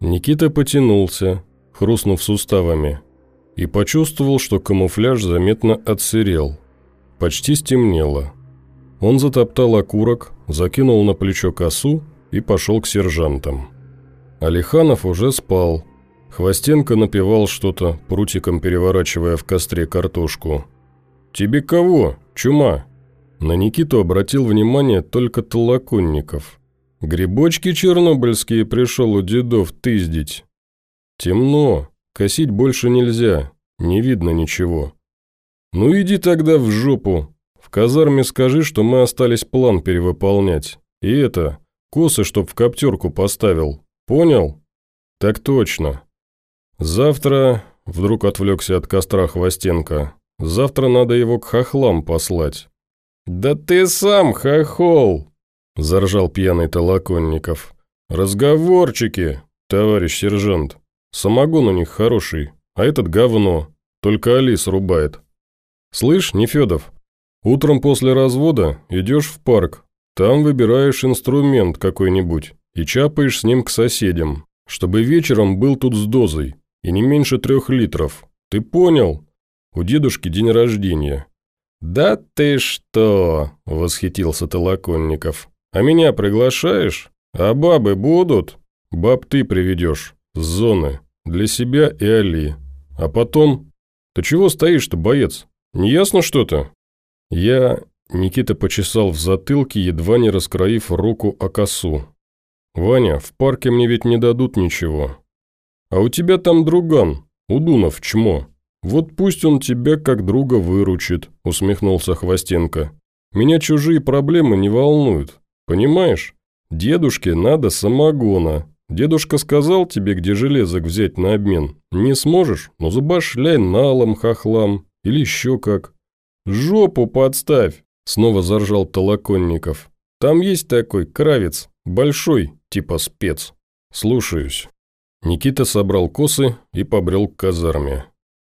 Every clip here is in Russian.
Никита потянулся, хрустнув суставами, и почувствовал, что камуфляж заметно отсырел. Почти стемнело. Он затоптал окурок, закинул на плечо косу и пошел к сержантам. Алиханов уже спал. Хвостенко напевал что-то, прутиком переворачивая в костре картошку. «Тебе кого? Чума?» На Никиту обратил внимание только Толоконников. «Грибочки чернобыльские пришел у дедов тыздить». «Темно, косить больше нельзя, не видно ничего». «Ну иди тогда в жопу. В казарме скажи, что мы остались план перевыполнять. И это, косы чтоб в коптерку поставил. Понял?» «Так точно. Завтра...» – вдруг отвлекся от костра Хвостенко. «Завтра надо его к хохлам послать. «Да ты сам хохол!» – заржал пьяный Толоконников. «Разговорчики, товарищ сержант. Самогон у них хороший, а этот говно. Только Алис рубает. Слышь, Нефедов, утром после развода идешь в парк, там выбираешь инструмент какой-нибудь и чапаешь с ним к соседям, чтобы вечером был тут с дозой, и не меньше трех литров. Ты понял? У дедушки день рождения, «Да ты что!» – восхитился Толоконников. «А меня приглашаешь? А бабы будут? Баб ты приведешь. С зоны. Для себя и Али. А потом... Ты чего стоишь-то, боец? Не ясно что-то?» Я... Никита почесал в затылке, едва не раскроив руку о косу. «Ваня, в парке мне ведь не дадут ничего. А у тебя там друган, Удунов, чмо. «Вот пусть он тебя как друга выручит», – усмехнулся Хвостенко. «Меня чужие проблемы не волнуют. Понимаешь? Дедушке надо самогона. Дедушка сказал тебе, где железок взять на обмен. Не сможешь? Ну забашляй налом хохлам. Или еще как». «Жопу подставь!» – снова заржал Толоконников. «Там есть такой кравец, большой, типа спец. Слушаюсь». Никита собрал косы и побрел к казарме.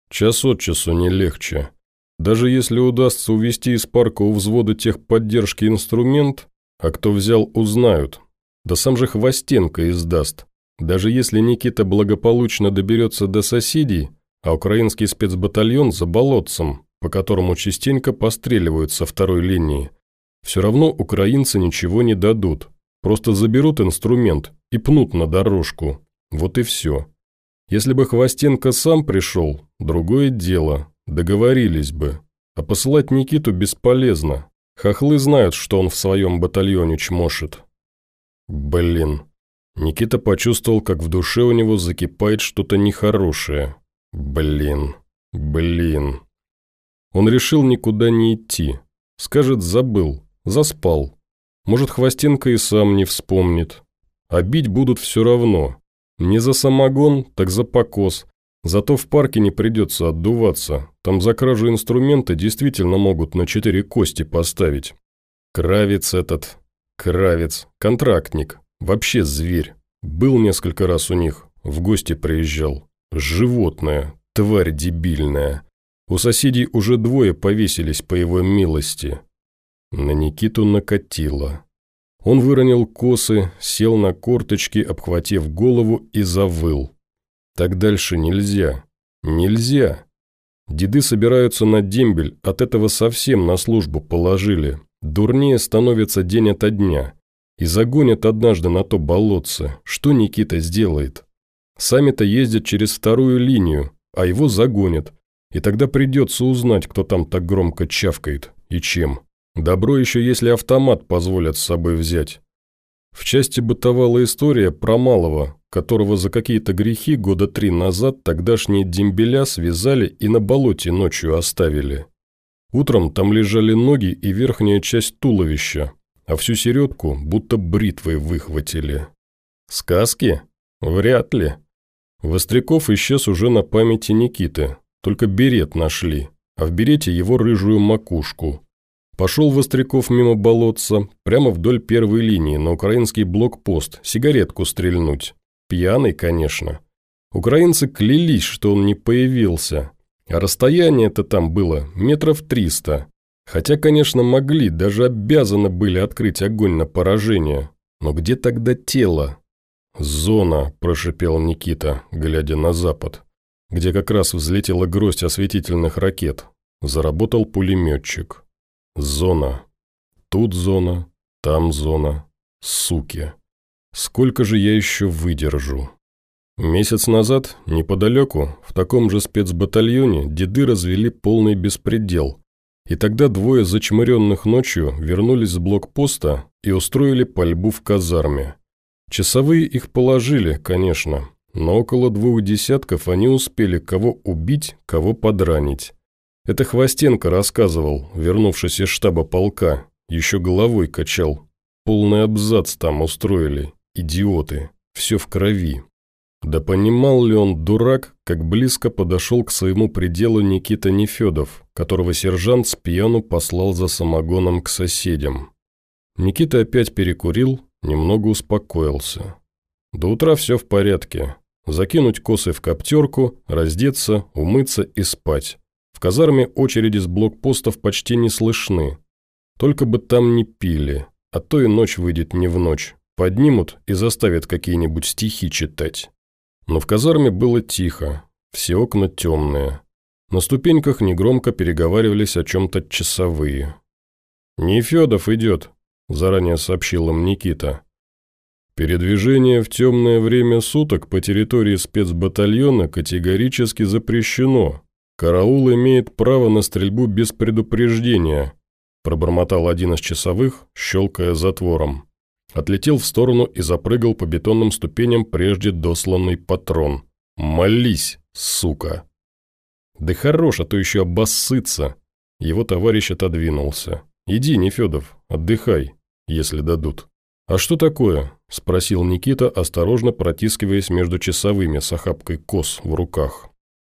Час от часу не легче. Даже если удастся увести из парка у взвода техподдержки инструмент, а кто взял, узнают. Да сам же Хвостенко издаст. Даже если Никита благополучно доберется до соседей, а украинский спецбатальон за болотцем, по которому частенько постреливают со второй линии, все равно украинцы ничего не дадут. Просто заберут инструмент и пнут на дорожку. Вот и все. Если бы Хвостенко сам пришел, другое дело, договорились бы. А посылать Никиту бесполезно. Хохлы знают, что он в своем батальоне чмошит. Блин. Никита почувствовал, как в душе у него закипает что-то нехорошее. Блин. Блин. Он решил никуда не идти. Скажет, забыл, заспал. Может, Хвостенко и сам не вспомнит. А бить будут все равно. Не за самогон, так за покос. Зато в парке не придется отдуваться. Там за кражу инструмента действительно могут на четыре кости поставить. Кравец этот. Кравец. Контрактник. Вообще зверь. Был несколько раз у них. В гости приезжал. Животное. Тварь дебильная. У соседей уже двое повесились по его милости. На Никиту накатило. Он выронил косы, сел на корточки, обхватив голову и завыл. Так дальше нельзя. Нельзя. Деды собираются на дембель, от этого совсем на службу положили. Дурнее становится день ото дня. И загонят однажды на то болотце. Что Никита сделает? Сами-то ездят через вторую линию, а его загонят. И тогда придется узнать, кто там так громко чавкает и чем. Добро еще, если автомат позволят с собой взять. В части бытовала история про малого, которого за какие-то грехи года три назад тогдашние дембеля связали и на болоте ночью оставили. Утром там лежали ноги и верхняя часть туловища, а всю середку будто бритвой выхватили. Сказки? Вряд ли. Востряков исчез уже на памяти Никиты, только берет нашли, а в берете его рыжую макушку – Пошел Востряков мимо болотца, прямо вдоль первой линии, на украинский блокпост, сигаретку стрельнуть. Пьяный, конечно. Украинцы клялись, что он не появился. А расстояние-то там было метров триста. Хотя, конечно, могли, даже обязаны были открыть огонь на поражение. Но где тогда тело? «Зона», – прошипел Никита, глядя на запад, где как раз взлетела гроздь осветительных ракет. Заработал пулеметчик. «Зона. Тут зона, там зона. Суки. Сколько же я еще выдержу?» Месяц назад, неподалеку, в таком же спецбатальоне, деды развели полный беспредел. И тогда двое зачмыренных ночью вернулись с блокпоста и устроили пальбу в казарме. Часовые их положили, конечно, но около двух десятков они успели кого убить, кого подранить. Это Хвостенко рассказывал, вернувшись из штаба полка, еще головой качал. Полный абзац там устроили, идиоты, все в крови. Да понимал ли он, дурак, как близко подошел к своему пределу Никита Нефедов, которого сержант с пьяну послал за самогоном к соседям. Никита опять перекурил, Немного успокоился. До утра все в порядке. Закинуть косы в коптерку, раздеться, умыться и спать. В казарме очереди с блокпостов почти не слышны. Только бы там не пили, а то и ночь выйдет не в ночь. Поднимут и заставят какие-нибудь стихи читать. Но в казарме было тихо, все окна темные. На ступеньках негромко переговаривались о чем-то часовые. «Нефедов идет», – заранее сообщил им Никита. «Передвижение в темное время суток по территории спецбатальона категорически запрещено. Караул имеет право на стрельбу без предупреждения», – пробормотал один из часовых, щелкая затвором. Отлетел в сторону и запрыгал по бетонным ступеням прежде досланный патрон. «Молись, сука!» «Да хорош, а то еще обоссыться!» Его товарищ отодвинулся. «Иди, Нефедов, отдыхай, если дадут». «А что такое?» – спросил Никита, осторожно протискиваясь между часовыми с охапкой кос в руках.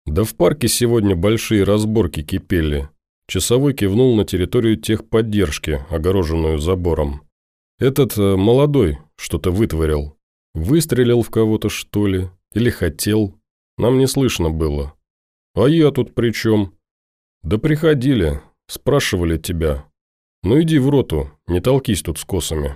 «Да в парке сегодня большие разборки кипели». Часовой кивнул на территорию техподдержки, огороженную забором. «Этот э, молодой что-то вытворил. Выстрелил в кого-то, что ли? Или хотел? Нам не слышно было. А я тут при чем?» «Да приходили, спрашивали тебя. «Ну иди в роту, не толкись тут с косами».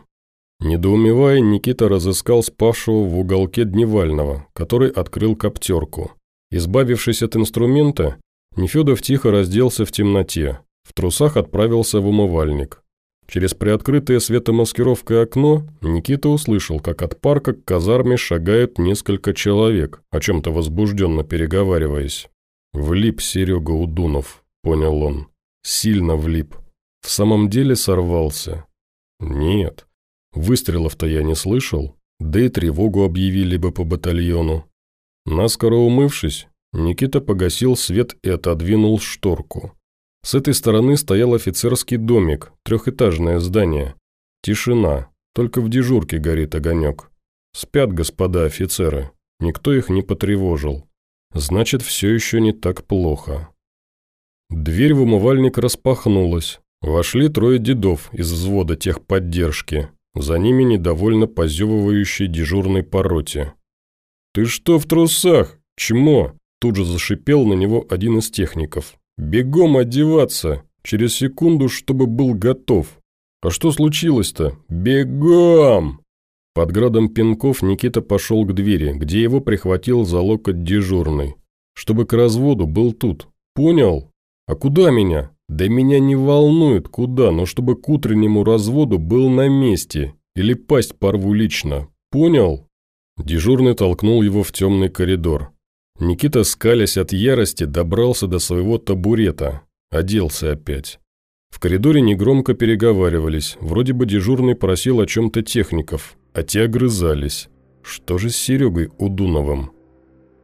Недоумевая, Никита разыскал спавшего в уголке Дневального, который открыл коптерку. Избавившись от инструмента, Нефедов тихо разделся в темноте, в трусах отправился в умывальник. Через приоткрытое светомаскировкой окно Никита услышал, как от парка к казарме шагают несколько человек, о чем-то возбужденно переговариваясь. «Влип Серега Удунов», — понял он. «Сильно влип». В самом деле сорвался? Нет. Выстрелов-то я не слышал, да и тревогу объявили бы по батальону. Наскоро умывшись, Никита погасил свет и отодвинул шторку. С этой стороны стоял офицерский домик, трехэтажное здание. Тишина, только в дежурке горит огонек. Спят господа офицеры, никто их не потревожил. Значит, все еще не так плохо. Дверь в умывальник распахнулась, Вошли трое дедов из взвода техподдержки, за ними недовольно позевывающий дежурный по роте. «Ты что в трусах? Чмо?» Тут же зашипел на него один из техников. «Бегом одеваться! Через секунду, чтобы был готов!» «А что случилось-то? Бегом!» Под градом пинков Никита пошел к двери, где его прихватил за локоть дежурный. «Чтобы к разводу был тут. Понял? А куда меня? Да меня не волнует куда, но чтобы к утреннему разводу был на месте. Или пасть порву лично. Понял?» Дежурный толкнул его в темный коридор. Никита, скалясь от ярости, добрался до своего табурета. Оделся опять. В коридоре негромко переговаривались. Вроде бы дежурный просил о чем-то техников, а те огрызались. Что же с Серегой Удуновым?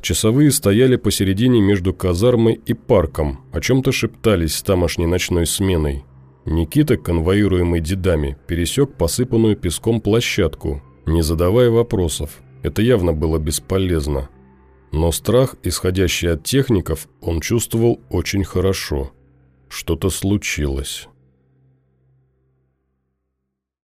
Часовые стояли посередине между казармой и парком, о чем-то шептались с тамошней ночной сменой. Никита, конвоируемый дедами, пересек посыпанную песком площадку, не задавая вопросов. Это явно было бесполезно. Но страх, исходящий от техников, он чувствовал очень хорошо. Что-то случилось.